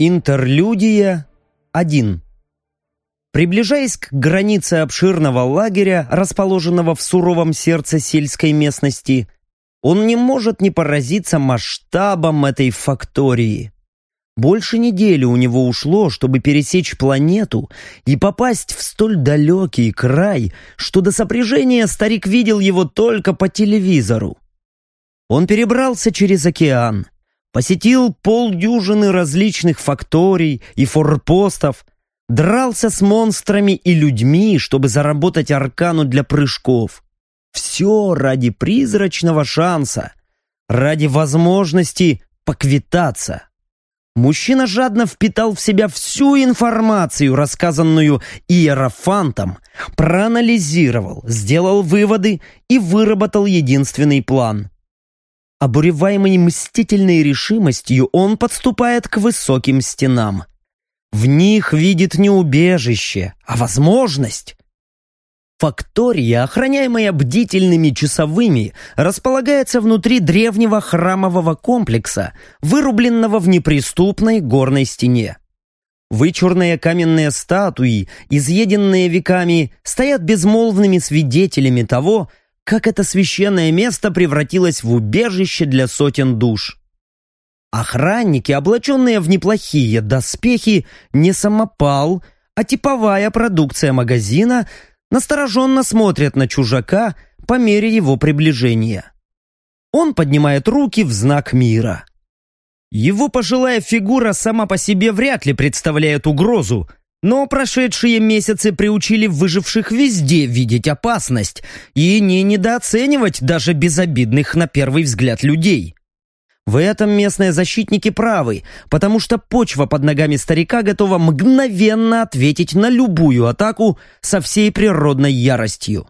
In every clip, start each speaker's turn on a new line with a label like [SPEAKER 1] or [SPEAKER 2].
[SPEAKER 1] Интерлюдия 1 Приближаясь к границе обширного лагеря, расположенного в суровом сердце сельской местности, он не может не поразиться масштабом этой фактории. Больше недели у него ушло, чтобы пересечь планету и попасть в столь далекий край, что до сопряжения старик видел его только по телевизору. Он перебрался через океан, посетил полдюжины различных факторий и форпостов, дрался с монстрами и людьми, чтобы заработать аркану для прыжков. Все ради призрачного шанса, ради возможности поквитаться. Мужчина жадно впитал в себя всю информацию, рассказанную Иерофантом, проанализировал, сделал выводы и выработал единственный план. Обуреваемый мстительной решимостью, он подступает к высоким стенам. В них видит не убежище, а возможность. Фактория, охраняемая бдительными часовыми, располагается внутри древнего храмового комплекса, вырубленного в неприступной горной стене. Вычурные каменные статуи, изъеденные веками, стоят безмолвными свидетелями того, как это священное место превратилось в убежище для сотен душ. Охранники, облаченные в неплохие доспехи, не самопал, а типовая продукция магазина, настороженно смотрят на чужака по мере его приближения. Он поднимает руки в знак мира. Его пожилая фигура сама по себе вряд ли представляет угрозу, но прошедшие месяцы приучили выживших везде видеть опасность и не недооценивать даже безобидных на первый взгляд людей. В этом местные защитники правы, потому что почва под ногами старика готова мгновенно ответить на любую атаку со всей природной яростью.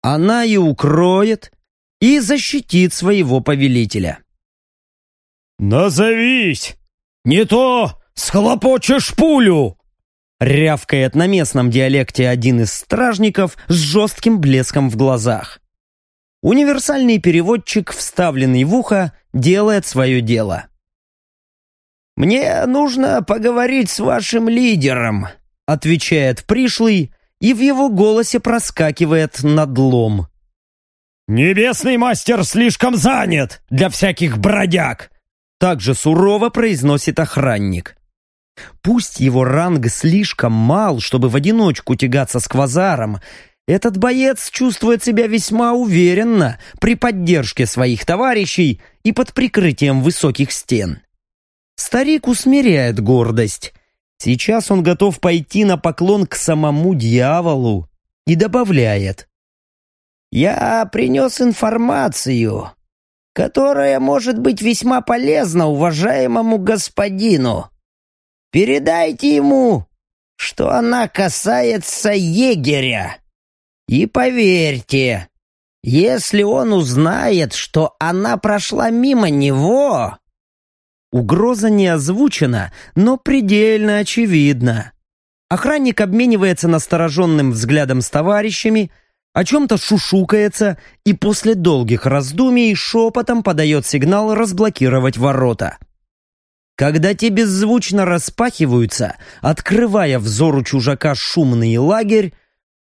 [SPEAKER 1] Она и укроет, и защитит своего повелителя.
[SPEAKER 2] «Назовись! Не то схлопочешь пулю!»
[SPEAKER 1] Рявкает на местном диалекте один из стражников с жестким блеском в глазах. Универсальный переводчик, вставленный в ухо, делает свое дело. «Мне нужно поговорить с вашим лидером», — отвечает пришлый, и в его голосе проскакивает надлом.
[SPEAKER 2] «Небесный мастер слишком занят для всяких бродяг!»
[SPEAKER 1] Также сурово произносит охранник. Пусть его ранг слишком мал, чтобы в одиночку тягаться с квазаром, этот боец чувствует себя весьма уверенно при поддержке своих товарищей и под прикрытием высоких стен. Старик усмиряет гордость. Сейчас он готов пойти на поклон к самому дьяволу и добавляет. «Я принес информацию, которая может быть весьма полезна уважаемому господину. Передайте ему, что она касается егеря. И поверьте, если он узнает, что она прошла мимо него...» Угроза не озвучена, но предельно очевидна. Охранник обменивается настороженным взглядом с товарищами, о чем-то шушукается и после долгих раздумий шепотом подает сигнал разблокировать ворота. Когда те беззвучно распахиваются, открывая взору чужака шумный лагерь,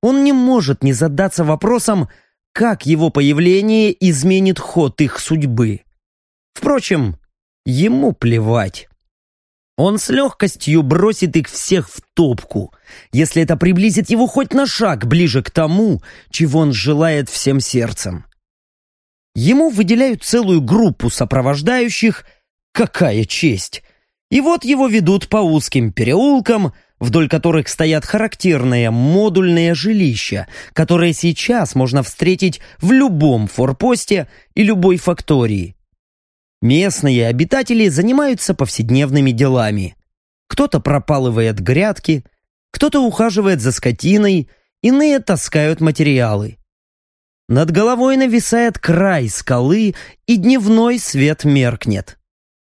[SPEAKER 1] он не может не задаться вопросом, как его появление изменит ход их судьбы. Впрочем, ему плевать. Он с легкостью бросит их всех в топку, если это приблизит его хоть на шаг ближе к тому, чего он желает всем сердцем. Ему выделяют целую группу сопровождающих, какая честь! И вот его ведут по узким переулкам, вдоль которых стоят характерные модульные жилища, которые сейчас можно встретить в любом форпосте и любой фактории. Местные обитатели занимаются повседневными делами. Кто-то пропалывает грядки, кто-то ухаживает за скотиной, иные таскают материалы. Над головой нависает край скалы, и дневной свет меркнет.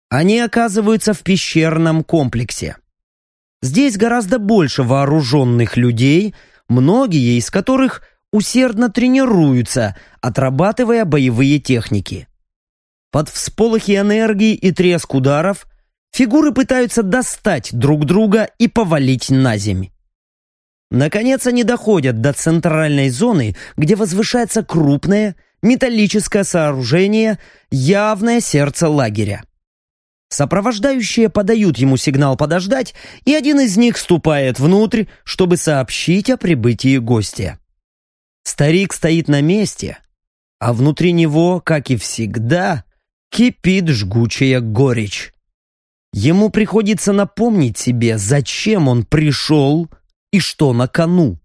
[SPEAKER 1] Они оказываются в пещерном комплексе. Здесь гораздо больше вооруженных людей, многие из которых усердно тренируются, отрабатывая боевые техники. Под всполохи энергии и треск ударов фигуры пытаются достать друг друга и повалить на земь. Наконец они доходят до центральной зоны, где возвышается крупное металлическое сооружение, явное сердце лагеря. Сопровождающие подают ему сигнал подождать, и один из них ступает внутрь, чтобы сообщить о прибытии гостя. Старик стоит на месте, а внутри него, как и всегда, кипит жгучая горечь. Ему приходится напомнить себе, зачем он пришел и что на кону.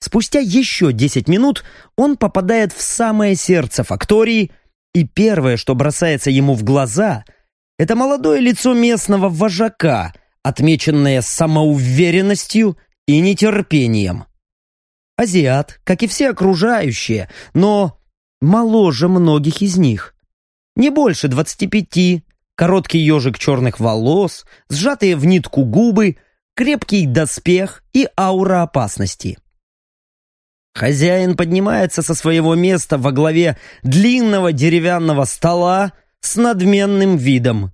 [SPEAKER 1] Спустя еще 10 минут он попадает в самое сердце фактории, и первое, что бросается ему в глаза, это молодое лицо местного вожака, отмеченное самоуверенностью и нетерпением. Азиат, как и все окружающие, но моложе многих из них. Не больше 25, короткий ежик черных волос, сжатые в нитку губы, крепкий доспех и аура опасности. Хозяин поднимается со своего места во главе длинного деревянного стола с надменным видом.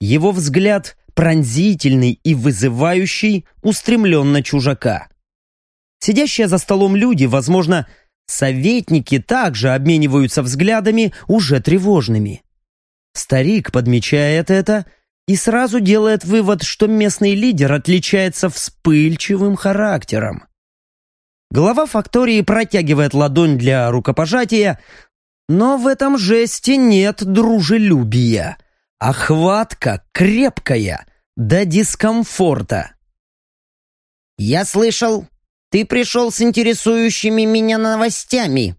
[SPEAKER 1] Его взгляд пронзительный и вызывающий устремлен на чужака. Сидящие за столом люди, возможно, советники также обмениваются взглядами уже тревожными. Старик подмечает это и сразу делает вывод, что местный лидер отличается вспыльчивым характером. Глава фактории протягивает ладонь для рукопожатия, но в этом жесте нет дружелюбия. Охватка крепкая, до дискомфорта.
[SPEAKER 3] «Я слышал, ты пришел с интересующими меня новостями»,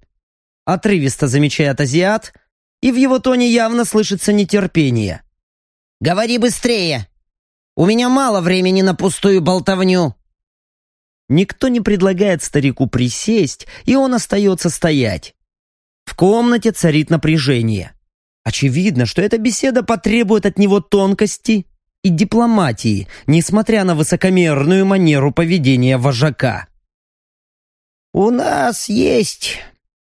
[SPEAKER 1] отрывисто замечает азиат, и в его тоне явно слышится нетерпение.
[SPEAKER 3] «Говори быстрее! У меня мало времени на пустую болтовню!»
[SPEAKER 1] Никто не предлагает старику присесть, и он остается стоять. В комнате царит напряжение. Очевидно, что эта беседа потребует от него тонкости и дипломатии, несмотря на высокомерную манеру поведения вожака.
[SPEAKER 3] «У нас есть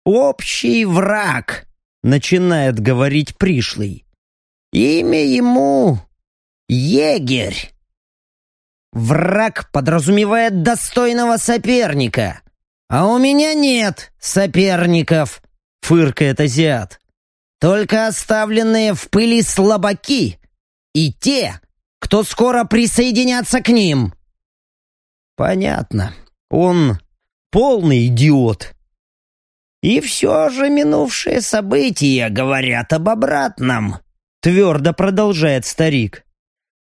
[SPEAKER 3] общий враг», — начинает говорить пришлый. «Имя ему Егерь». Враг подразумевает достойного соперника. А у меня нет соперников, фыркает азиат. Только оставленные в пыли слабаки и те, кто скоро присоединятся к ним.
[SPEAKER 1] Понятно. Он полный идиот.
[SPEAKER 3] И все же минувшие события говорят об обратном, твердо продолжает старик.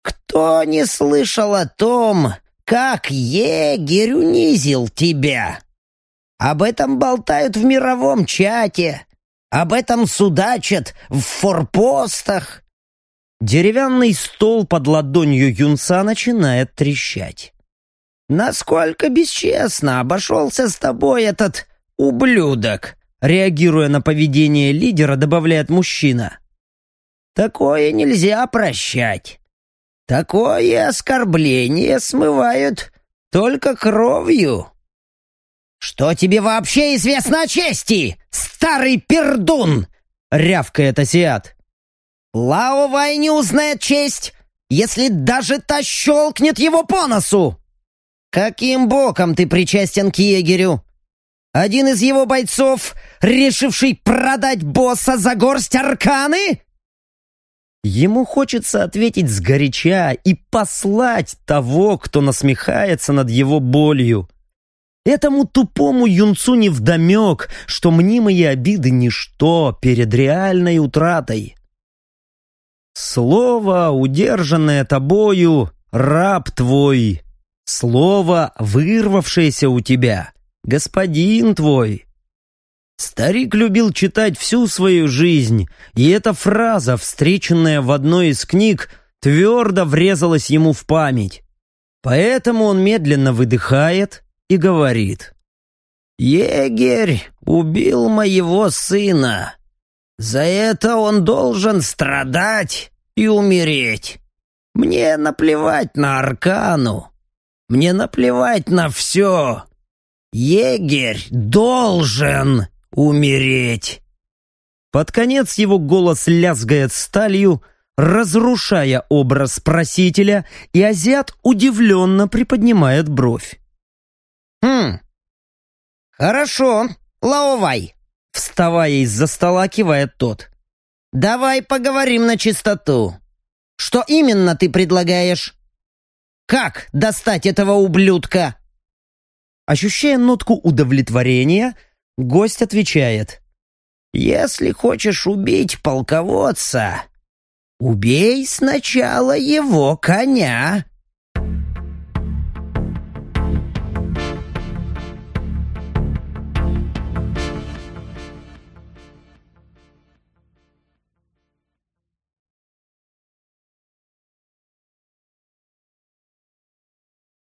[SPEAKER 3] Кто не слышал о том, как егерь унизил тебя? Об этом болтают в мировом чате, об этом судачат в форпостах.
[SPEAKER 1] Деревянный стол под ладонью юнца начинает трещать.
[SPEAKER 3] «Насколько бесчестно обошелся с тобой этот ублюдок!»
[SPEAKER 1] Реагируя на поведение лидера, добавляет мужчина.
[SPEAKER 3] «Такое нельзя прощать. Такое оскорбление смывают только кровью. «Что тебе вообще известно о чести, старый пердун?» — рявкает азиат. «Лао Вай не узнает честь, если даже та щелкнет его по носу!» «Каким боком ты причастен к егерю? Один из его бойцов, решивший продать босса за горсть арканы?»
[SPEAKER 1] Ему хочется ответить сгоряча и послать того, кто насмехается над его болью. Этому тупому юнцу невдомек, что мнимые обиды — ничто перед реальной утратой. Слово, удержанное тобою, раб твой. Слово, вырвавшееся у тебя, господин твой. Старик любил читать всю свою жизнь, и эта фраза, встреченная в одной из книг, твердо врезалась ему в память. Поэтому он медленно выдыхает и говорит. «Егерь убил моего сына. За это он должен страдать и умереть. Мне наплевать на Аркану. Мне наплевать на все. Егерь должен умереть!» Под конец его голос лязгает сталью, разрушая образ просителя, и азиат удивленно приподнимает бровь.
[SPEAKER 3] «Хм, хорошо, Лаовай», — вставая из-за стола, кивает тот. «Давай поговорим на чистоту. Что именно ты предлагаешь? Как достать этого ублюдка?»
[SPEAKER 1] Ощущая нотку удовлетворения, гость отвечает.
[SPEAKER 3] «Если хочешь убить полководца, убей сначала его коня».